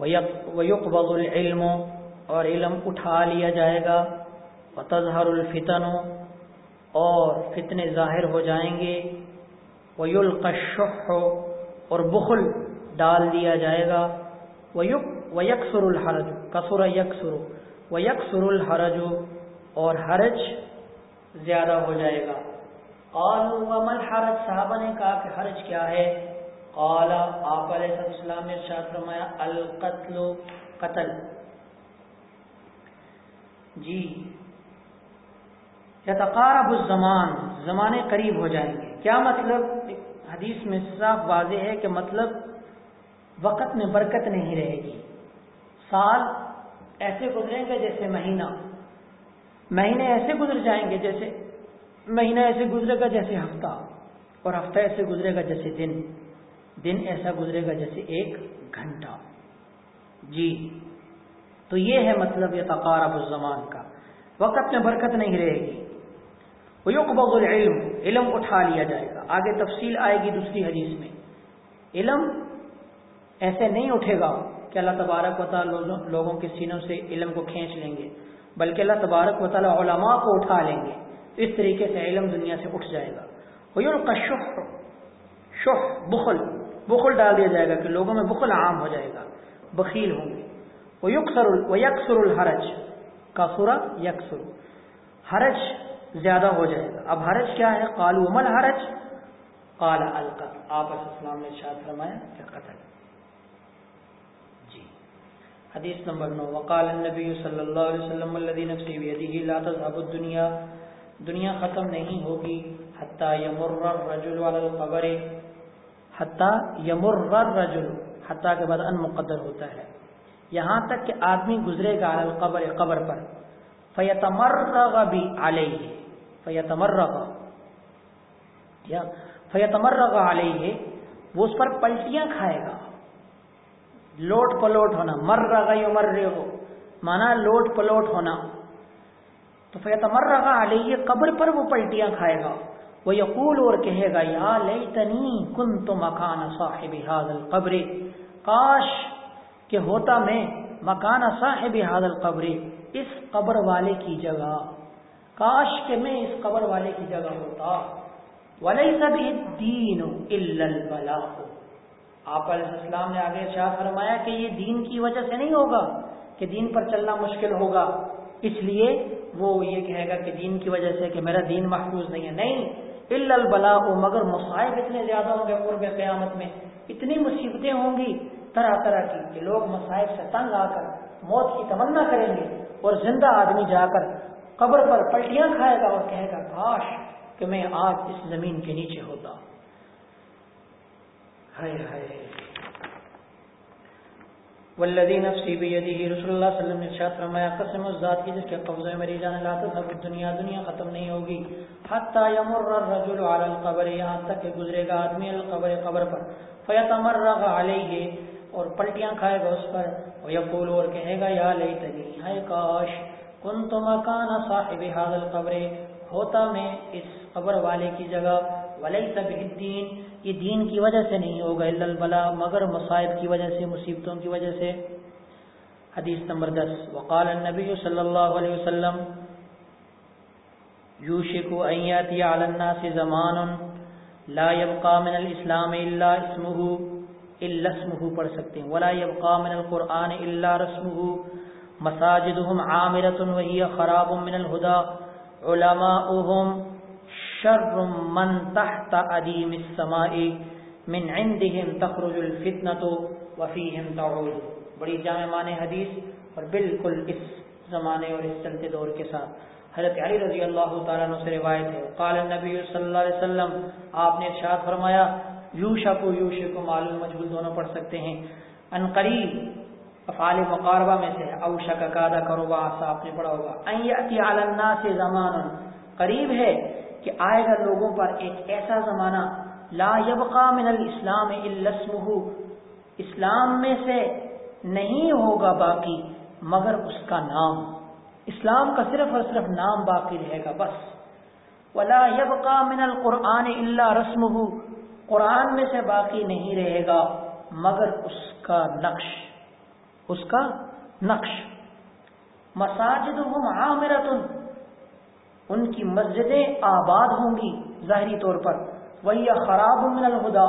ویقبض العلم، اور علم اٹھا لیا جائے گا۔ وتظہر الفتن، اور فتنے ظاہر ہو جائیں گے۔ ویلقشح اور بخل ڈال دیا جائے گا۔ ویکسر الحرج، کسر یکسر ویکسر الحرج اور حرج زیادہ ہو جائے گا۔ قالوا ومن حرج صحابہ نے کہا کہ حرج کیا ہے؟ قال، آپ علیہ السلام نے ارشاد فرمایا، القتل قتل۔ جی یتقارب الزمان، زمانے قریب ہو جائیں گے۔ کیا مطلب؟ حدیث میں صاف واضح ہے کہ مطلب وقت میں برکت نہیں رہے گی۔ سال ایسے گزریں گے جیسے مہینہ۔ مہینے ایسے گزر جائیں گے جیسے مہینہ ایسے گزرے گا جیسے ہفتہ اور ہفتہ ایسے گزرے گا جیسے دن۔ دن ایسا گزرے گا جیسے ایک گھنٹہ۔ جی۔ تو یہ ہے مطلب یہ تقارب الزمان کا۔ وقت میں برکت نہیں رہے گی۔ ویقبض العلم، علم اٹھا لیا جائے گا۔ آگے تفصیل آئے گی دوسری حدیث میں۔ علم ایسے نہیں اٹھے گا کہ اللہ تبارک و تعالی لوگوں کے سینوں سے علم کو کھینچ لیں گے، بلکہ اللہ تبارک و تعالی علماء کو اٹھا لیں گے۔ اس طریقے سے علم دنیا سے اٹھ جائے گا۔ کا شخ شخ بخل۔ بخل ڈال دیا جائے گا کہ لوگوں میں بخل عام ہو جائے گا، بخیل ہوں گے۔ وہ یکسر یکسر الحرج، کا سورا یکسر حرج زیادہ ہو جائے گا۔ اب حرج کیا ہے؟ قالو مل حرج؟ قال، القتل۔ آپ السلام نے ارشاد فرمایا کہ قتل۔ جی۔ حدیث نمبر نو۔ وقال النبی صلی اللہ علیہ وسلم الذي نفسی بیدہ لا تذهب الدنیا۔ دنیا ختم نہیں ہوگی حتی یمر الرجل علی القبر۔ حتی یمر الرجل، حتی کے بعد ان مقدر ہوتا ہے۔ یہاں تک کہ آدمی گزرے گا القبر، قبر پر۔ فیتمرغ بی علیہ۔ فیتمرغ. یا فیتمر علیہ، وہ اس پر پلٹیاں کھائے گا۔ لوٹ پلوٹ ہونا مر رگا یو مر رہے ہو مانا لوٹ پلوٹ ہونا۔ تو فیتمر رگا علیہ قبر پر وہ پلٹیاں کھائے گا۔ وہ یقول اور کہے گا، یا لیتنی کن تو مکان صاحب حاضل قبر کاش کہ ہوتا میں مکان صاحب حاضل قبر اس قبر والے کی جگہ۔ کاش کہ میں اس قبر والے کی جگہ ہوتا۔ ولی سب دین آپ علیہ السلام نے آگے شاہ فرمایا کہ یہ دین کی وجہ سے نہیں ہوگا کہ دین پر چلنا مشکل ہوگا۔ اس لیے وہ یہ کہے گا کہ دین کی وجہ سے کہ میرا دین محفوظ نہیں ہے۔ نہیں الا البلا مگر مصائب اتنے زیادہ ہوں گے قرب قیامت میں۔ اتنی مصیبتیں ہوں گی طرح طرح کی کہ لوگ مصائب سے تنگ آ کر موت کی تمنا کریں گے اور زندہ آدمی جا کر قبر پر پلٹیاں کھائے گا اور کہے گا، کاش کہ میں آج اس زمین کے نیچے ہوتا. والذی نفسی بیدی رسول اللہ صلی اللہ علیہ وسلم نے ارشاد فرمایا قسم اس ذات کی جس کے قبضے میں میری جان لا تذهب، دنیا دنیا ختم نہیں ہوگی۔ حتی یمر الرجل علی القبر، یہاں تک کہ گزرے گا آدمی القبر، قبر پر۔ فیتمرغ علیہ اور پلٹیاں کھائے گا اس پر۔ ویقول اور کہے گا، یا لیتنی ہے کاش کنت مکان صاحب هذا القبر، ہوتا میں اس قبر والے کی جگہ ولی سب دین یہ دین کی وجہ سے نہیں ہوگا البلا مگر مصائب کی وجہ سے، مصیبتوں کی وجہ سے۔ حدیث نمبر دس، وقال النبی صلی اللہ علیہ وسلم یوشک ان یاتی علی الناس زمان، لا يبقى من الاسلام الا اسمه الا اسمه پڑھ سکتے ہیں۔ ولا يبقى من القرآن الا رسمه مساجدهم عامرة وهي خراب من الهدى. علماؤهم شر من تحت ادیم السماء. من عندهم تخرج الفتنه وفيهم تعود. بڑی جامع معنی حدیث اور بالکل اس زمانے اور اس چلتے دور کے ساتھ. حضرت علی رضی اللہ تعالیٰ عنہ سے روایت ہے. قال النبی صلی اللہ علیہ وسلم، آپ نے ارشاد فرمایا یوشک و یوشک معلوم مجھول دونوں پڑھ سکتے ہیں. ان قریب افعال مقاربہ میں سے او شک کادا کرو واسا آپ نے پڑھا ہوگا ان زمان قریب ہے کہ آئے گا لوگوں پر ایک ایسا زمانہ۔ لا یبقا من الاسلام اسمہ۔ اسلام میں سے نہیں ہوگا باقی، مگر اس کا نام۔ اسلام کا صرف اور صرف نام باقی رہے گا، بس۔ ولا یبقا من القرآن اللہ رسم قرآن میں سے باقی نہیں رہے گا، مگر اس کا نقش۔ اس کا نقش۔ مساجد عامرتن۔ ان کی مسجدیں آباد ہوں گی ظاہری طور پر۔ وہی خراب من الہدا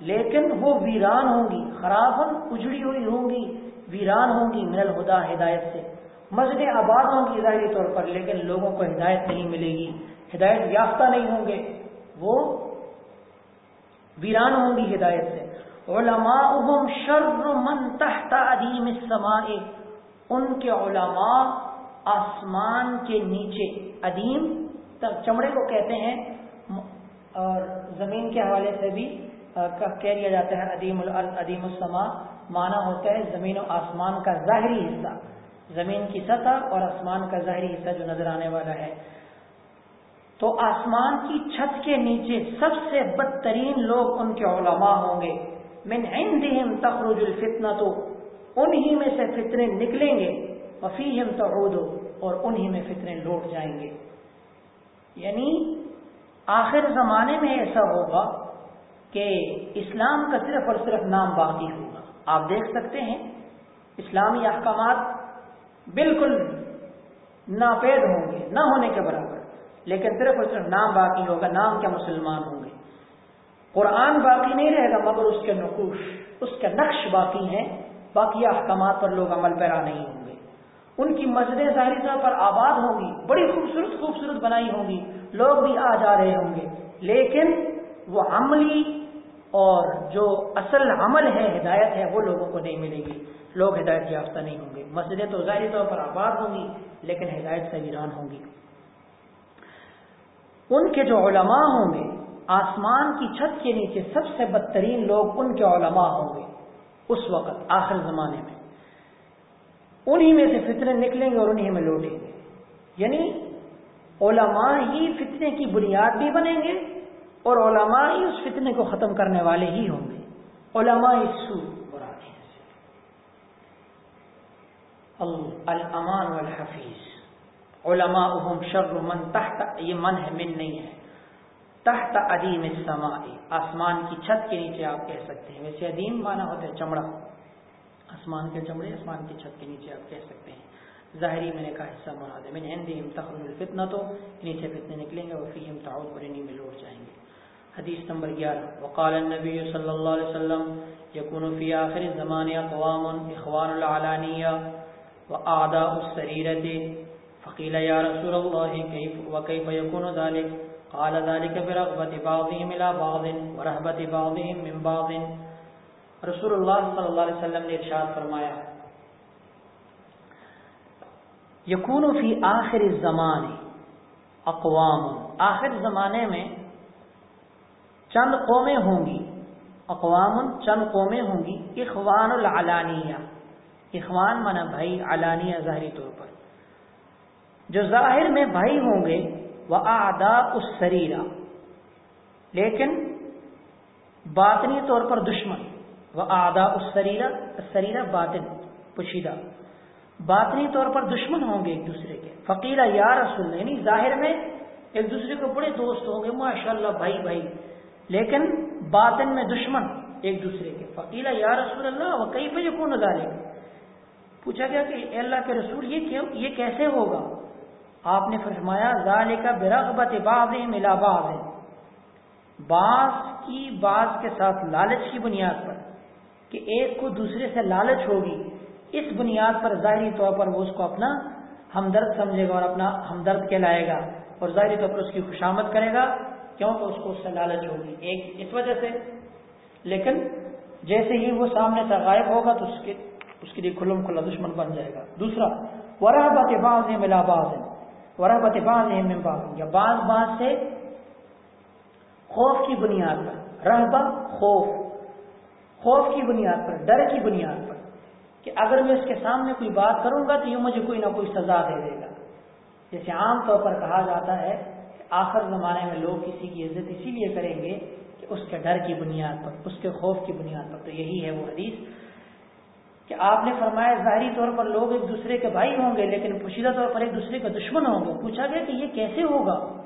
لیکن وہ ویران ہوں گی۔ خراب اجڑی ہوئی ہوں گی۔ ویران ہوں گی من الہدا ہدایت سے۔ مسجدیں آباد ہوں گی ظاہری طور پر، لیکن لوگوں کو ہدایت نہیں ملے گی۔ ہدایت یافتہ نہیں ہوں گے۔ وہ ویران ہوں گی ہدایت سے۔ علماء شر من تحت عدیم السماء. ان کے علماء آسمان کے نیچے ادیم چمڑے کو کہتے ہیں، اور زمین کے حوالے سے بھی کہہ دیا جاتا ہے ادیم الدیم السما مانا ہوتا ہے زمین و آسمان کا ظاہری حصہ، زمین کی سطح اور آسمان کا ظاہری حصہ جو نظر آنے والا ہے۔ تو آسمان کی چھت کے نیچے سب سے بدترین لوگ ان کے علماء ہوں گے۔ من عندهم تخرج الفتنہ تو انہی میں سے فتنے نکلیں گے وفیہم تعود، اور انہی میں فتنے لوٹ جائیں گے۔ یعنی آخر زمانے میں ایسا ہوگا کہ اسلام کا صرف اور صرف نام باقی ہوگا۔ آپ دیکھ سکتے ہیں، اسلامی احکامات بالکل ناپید ہوں گے، نہ ہونے کے برابر، لیکن صرف اور صرف نام باقی ہوگا، نام کیا مسلمان ہوں قرآن باقی نہیں رہے گا مگر اس کے نقوش، اس کے نقش باقی ہیں، باقی احکامات پر لوگ عمل پیرا نہیں ہوں گے۔ ان کی مسجدیں ظاہری طور پر آباد ہوں گی، بڑی خوبصورت خوبصورت بنائی ہوں گی، لوگ بھی آ جا رہے ہوں گے۔ لیکن وہ عملی اور جو اصل عمل ہے، ہدایت ہے، وہ لوگوں کو نہیں ملے گی۔ لوگ ہدایت یافتہ نہیں ہوں گے۔ مسجدیں تو ظاہری طور پر آباد ہوں گی، لیکن ہدایت سے ویران ہوں گی۔ ان کے جو علماء ہوں گے آسمان کی چھت کے نیچے سب سے بدترین لوگ ان کے علماء ہوں گے، اس وقت، آخر زمانے میں۔ انہی میں سے فتنے نکلیں گے اور انہی میں لوٹیں گے۔ یعنی علماء ہی فتنے کی بنیاد بھی بنیں گے اور علماء ہی اس فتنے کو ختم کرنے والے ہی ہوں گے۔ علماء سو الامان والحفیظ علماء شر من تحت، یہ من ہے، من نہیں ہے۔ تحت ادیم السماء۔ آسمان کی چھت کے نیچے آپ کہہ سکتے ہیں۔ ویسے ادیم مانا ہوتا ہے چمڑا۔ آسمان کے چمڑے، آسمان کی چھت کے نیچے آپ کہہ سکتے ہیں۔ ظاہری میں نے کہا حصہ مراد ہے۔ میں نے ہندی تخر الفتنا تو نیچے فتنے نکلیں گے اور فیم تعود اور انہیں میں لوٹ جائیں گے۔ حدیث نمبر گیارہ۔ وقال النبی صلی اللہ علیہ وسلم یکون فی آخر الزمان اقوام اخوان العلانیہ وآداء السریرت فقیل یا رسول اللہ، کیف وکیف یکون ذالک قال ذلك برغبت بعضهم الى بعض ورهبت بعضهم من بعض. رسول اللہ صلی اللہ علیہ وسلم نے ارشاد فرمایا یقون فی آخر الزمان اقوام. آخر زمانے میں چند قومیں ہوں گی، اقوام چند قومیں ہوں گی، اخوان العلانیہ. اخوان منا بھائی، علانیہ ظاہری طور پر. جو ظاہر میں بھائی ہوں گے وہ آدا اس لیکن باطنی طور پر دشمن۔ وہ آدا اس سریرا باطن، پوشیدہ۔ باطنی طور پر دشمن ہوں گے ایک دوسرے کے۔ فقیرہ یا رسول یعنی ظاہر میں ایک دوسرے کو بڑے دوست ہوں گے ماشاء اللہ بھائی بھائی۔ لیکن باطن میں دشمن ایک دوسرے کے۔ فقیلا یا رسول اللہ وہ کئی بجے کون ڈالے پوچھا گیا کہ اللہ کے رسول، یہ کیوں یہ کیسے ہوگا؟ آپ نے فرمایا ظال کا برغبت باغ ملا باغ بعض کی بعض کے ساتھ لالچ کی بنیاد پر، کہ ایک کو دوسرے سے لالچ ہوگی، اس بنیاد پر ظاہری طور پر وہ اس کو اپنا ہمدرد سمجھے گا اور اپنا ہمدرد کہلائے گا اور ظاہری طور پر اس کی خوشامد کرے گا، کیوں؟ تو اس کو اس سے لالچ ہوگی، ایک اس وجہ سے۔ لیکن جیسے ہی وہ سامنے سے غائب ہوگا، تو اس کے اس کے لیے کھلم کھلا دشمن بن جائے گا۔ دوسرا ورح بات باز ملا باز ہے ورح بات باز ہے یا باز باز سے خوف کی بنیاد پر. رہبا خوف. خوف کی بنیاد پر، ڈر کی بنیاد پر کہ اگر میں اس کے سامنے کوئی بات کروں گا تو یہ مجھے کوئی نہ کوئی سزا دے دے گا۔ جیسے عام طور پر کہا جاتا ہے کہ آخر زمانے میں لوگ کسی کی عزت اسی لیے کریں گے کہ اس کے ڈر کی بنیاد پر، اس کے خوف کی بنیاد پر۔ تو یہی ہے وہ حدیث کہ آپ نے فرمایا ظاہری طور پر لوگ ایک دوسرے کے بھائی ہوں گے، لیکن پوشیدہ طور پر ایک دوسرے کے دشمن ہوں گے۔ پوچھا گیا کہ یہ کیسے ہوگا؟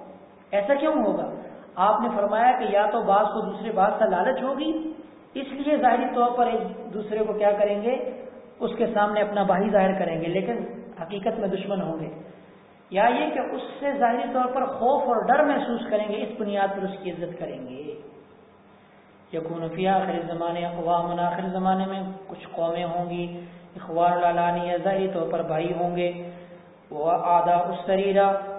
ایسا کیوں ہوگا؟ آپ نے فرمایا کہ یا تو بعض کو دوسرے بعض کا لالچ ہوگی، اس لیے ظاہری طور پر ایک دوسرے کو کیا کریں گے؟ اس کے سامنے اپنا بھائی ظاہر کریں گے، لیکن حقیقت میں دشمن ہوں گے۔ یا یہ کہ اس سے ظاہری طور پر خوف اور ڈر محسوس کریں گے، اس بنیاد پر اس کی عزت کریں گے۔ یقون فی آخر زمانے اقوام آخر زمانے میں کچھ قومیں ہوں گی اخبار لالانی ظاہری طور پر بھائی ہوں گے، وہ آدھا اس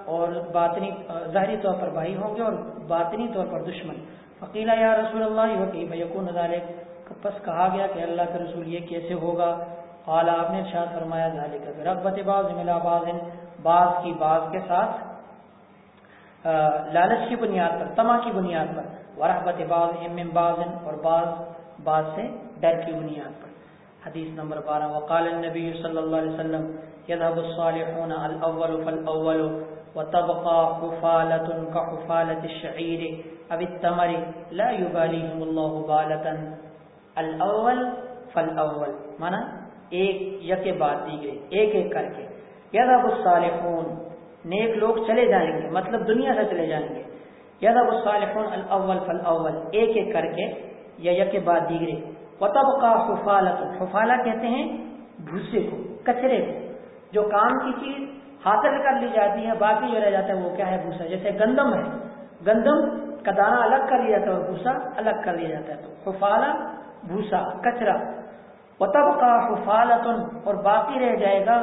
اور باطنی، ظاہری طور پر بھائی ہوں گے اور باطنی طور پر دشمن۔ فقیلا یا رسول اللہ، وقی بھکون پس کہا گیا کہ اللہ کا رسول یہ کیسے ہوگا؟ قال، آپ نے ارشاد فرمایا، ذالک برغبت بعض ملا بعض بعض کی بعض کے ساتھ لالچ کی بنیاد پر تما کی بنیاد پر۔ ورحبت بعض من بعض اور بعض بعض سے ڈر کی بنیاد پر۔ حدیث نمبر بارہ، وقال النبی صلی اللہ علیہ وسلم يذهب الصالحون الاول فالاول وتبقى حفالة كحفالة الشعير او التمر لا يباليهم الله بالة، الاول فالاول، معنی ایک یک بات دی گئی ایک ایک کر کے۔ یادب الصالحون، نیک لوگ چلے جائیں گے مطلب دنیا سے چلے جائیں گے۔ یادب الصالحون الاول فالاول ایک ایک کر کے یا یک بات دیگرے. وطب کا حفالت حفالہ کہتے ہیں بھوسے کو، کچرے کو، جو کام کی چیز حاصل کر لی جاتی ہے، باقی جو رہ جاتا ہے وہ کیا ہے؟ بھوسا جیسے گندم ہے، گندم کا دانا الگ کر لیا جاتا ہے اور بھوسا الگ کر لیا جاتا ہے، تو حفالہ بھوسا کچرا. وطب کا حفالتن اور باقی رہ جائے گا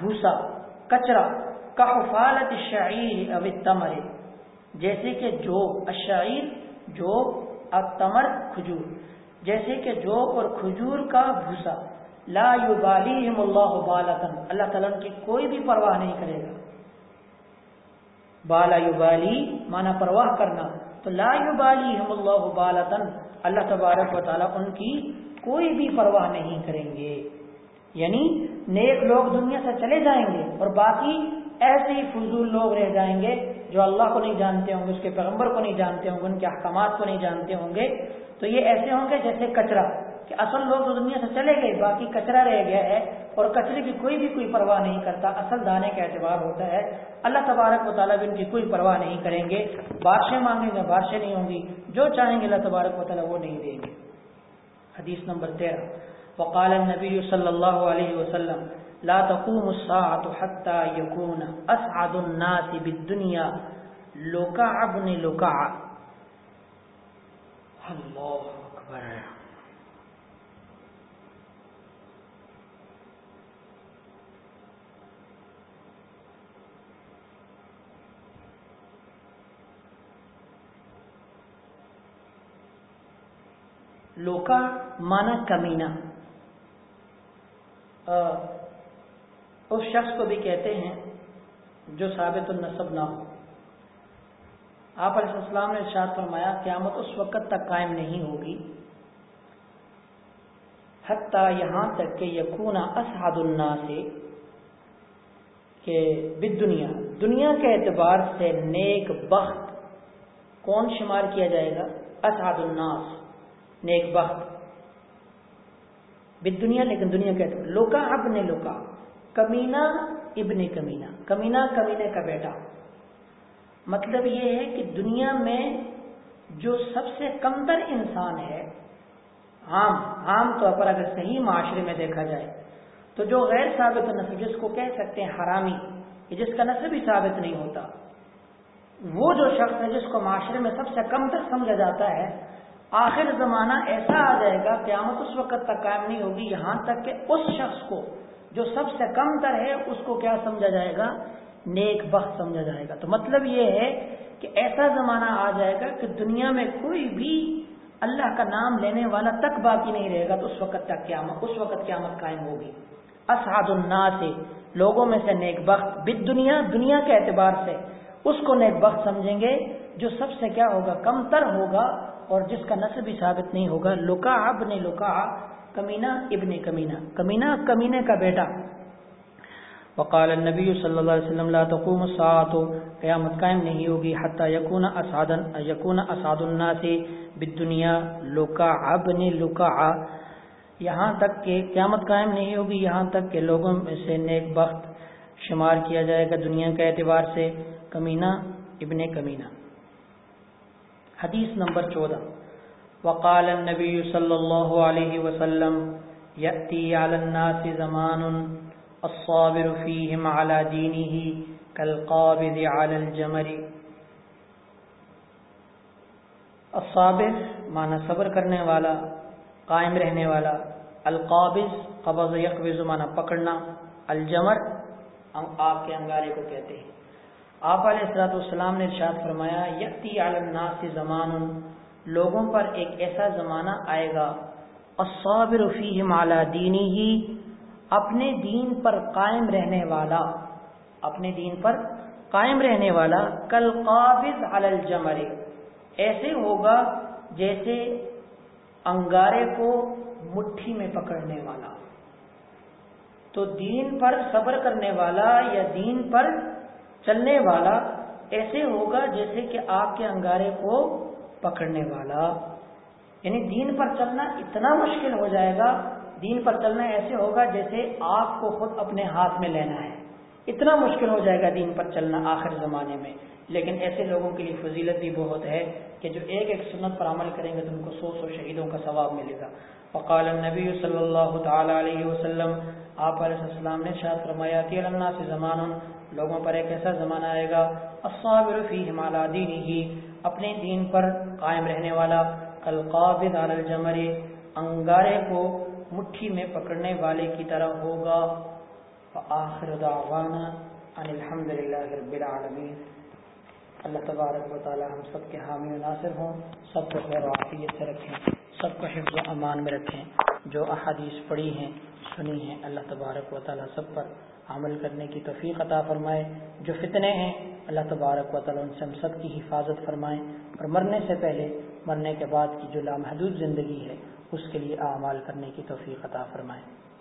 بھوسا کچرا. کا حفالت شعیر اب تمر جیسے کہ جو اشعیر جو اتمر کھجور، جیسے کہ جو اور کھجور کا بھوسا۔ لا یبالیہم اللہ بالتن اللہ تعالیٰ کی کوئی بھی پرواہ نہیں کرے گا۔ بالا یبالی مانا پرواہ کرنا۔ تو لا یبالیہم اللہ بالتن اللہ تبارک و تعالیٰ ان کی کوئی بھی پرواہ نہیں کریں گے۔ یعنی نیک لوگ دنیا سے چلے جائیں گے اور باقی ایسے ہی فضول لوگ رہ جائیں گے جو اللہ کو نہیں جانتے ہوں گے، اس کے پیغمبر کو نہیں جانتے ہوں گے، ان کے احکامات کو نہیں جانتے ہوں گے۔ تو یہ ایسے ہوں گے جیسے کچرا، کہ اصل لوگ تو دنیا سے چلے گئے، باقی کچرا رہ گیا ہے اور کچرے کی کوئی بھی کوئی پرواہ نہیں کرتا۔ اصل دانے کا اعتبار ہوتا ہے۔ اللہ تبارک و تعالیٰ بھی ان کی کوئی پرواہ نہیں کریں گے۔ بارشیں مانگیں گے، بارشیں نہیں ہوں گی۔ جو چاہیں گے اللہ تبارک و تعالیٰ وہ نہیں دیں گے۔ حدیث نمبر تیرہ۔ وقال النبی صلی اللہ علیہ وسلم لا تقوم الساعة حتى يكون اسعد الناس بالدنيا. لوکع ابن لوکع اللہ اکبر. لوکا مانا کمینا اس شخص کو بھی کہتے ہیں جو ثابت النصب نہ ہو۔ آپ علیہ السلام نے ارشاد فرمایا، قیامت اس وقت تک قائم نہیں ہوگی، حتیٰ یہاں تک کہ یقون اسحد النا سے کہ بد دنیا دنیا کے اعتبار سے نیک بخت کون شمار کیا جائے گا؟ اسحد الناس، نیک بخت۔ بد دنیا لیکن دنیا کے اعتبار لوکا اب نے لوکا۔ کمینا ابن کمینا کمینا کمینے کا بیٹا۔ مطلب یہ ہے کہ دنیا میں جو سب سے کمتر انسان ہے، عام عام طور پر اگر صحیح معاشرے میں دیکھا جائے، تو جو غیر ثابت نصب جس کو کہہ سکتے ہیں حرامی جس کا نصب ہی ثابت نہیں ہوتا، وہ جو شخص ہے، جس کو معاشرے میں سب سے کم تک سمجھا جاتا ہے، آخر زمانہ ایسا آ جائے گا، قیامت اس وقت تک قائم نہیں ہوگی، یہاں تک کہ اس شخص کو جو سب سے کم تر ہے، اس کو کیا سمجھا جائے گا؟ نیک بخت سمجھا جائے گا۔ تو مطلب یہ ہے کہ ایسا زمانہ آ جائے گا کہ دنیا میں کوئی بھی اللہ کا نام لینے والا تک باقی نہیں رہے گا، تو اس وقت تک قیامت، اس وقت قیامت قائم ہوگی۔ اسعد الناس سے لوگوں میں سے نیک بخت بد دنیا دنیا کے اعتبار سے اس کو نیک بخت سمجھیں گے جو سب سے کیا ہوگا؟ کم تر ہوگا اور جس کا نصب بھی ثابت نہیں ہوگا۔ لکا ابن لکا کمینا ابن کمینا کمینا کمینے کا بیٹا۔ وقال النبی صلی اللہ علیہ وسلم لا تقوم الساعة، قیامت قائم نہیں ہوگی، حتی یکون اسعد یکون اسعد الناس بالدنیا لکا ابن لکا یہاں تک کہ قیامت قائم نہیں ہوگی، یہاں تک کہ لوگوں میں سے نیک بخت شمار کیا جائے گا دنیا کے اعتبار سے کمینا ابن کمینا حدیث نمبر چودہ۔ وقال النبی صلی اللہ علیہ وسلم یأتی علی الناس زمان الصابر فیہم علی دینہ کالقابض علی الجمر. الصابر معنی صبر کرنے والا، قائم رہنے والا، القابض قبض یقبض معنی پکڑنا، الجمر آگ کے انگارے کو کہتے ہیں۔ آپ علیہ السلاۃ والسلام نے ارشاد فرمایا یکتی عالم سے زمان لوگوں پر ایک ایسا زمانہ آئے گا۔ الصابر فیہ مالا دینی ہی اپنے دین پر قائم رہنے والا، اپنے دین پر قائم رہنے والا کل قابض علی الجمر، ایسے ہوگا جیسے انگارے کو مٹھی میں پکڑنے والا۔ تو دین پر صبر کرنے والا یا دین پر چلنے والا، ایسے ہوگا جیسے کہ آپ کے انگارے کو پکڑنے والا۔ یعنی دین پر چلنا اتنا مشکل ہو جائے گا، دین پر چلنا ایسے ہوگا جیسے آپ کو خود اپنے ہاتھ میں لینا ہے۔ اتنا مشکل ہو جائے گا دین پر چلنا آخر زمانے میں۔ لیکن ایسے لوگوں کے لیے فضیلت بھی بہت ہے کہ جو ایک ایک سنت پر عمل کریں گے تو ان کو سو سو شہیدوں کا ثواب ملے گا۔ وقال النبی صلی اللہ تعالی علیہ وسلم، آپ علیہ السلام نے شاید فرمایا کہ اللہ سے زمان، لوگوں پر ایک ایسا زمانہ آئے گا، الصابر فی ہمالا دینی ہی اپنے دین پر قائم رہنے والا کل قابض علی الجمر، انگارے کو مٹھی میں پکڑنے والے کی طرح ہوگا۔ فآخر دعوانا ان الحمدللہ رب العالمین۔ اللہ تبارک و تعالی ہم سب کے حامی و ناصر ہوں۔ سب کو خیر و عافیت سے رکھیں۔ سب کو حفظ و امان میں رکھیں۔ جو احادیث پڑھی ہیں، سنی ہیں، اللہ تبارک و تعالی سب پر عمل کرنے کی توفیق عطا فرمائے، جو فتنے ہیں، اللہ تبارک و تعالیٰ ان سے ہم سب کی حفاظت فرمائیں اور مرنے سے پہلے، مرنے کے بعد کی جو لامحدود زندگی ہے، اس کے لیے اعمال کرنے کی توفیق عطا فرمائیں